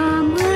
আমার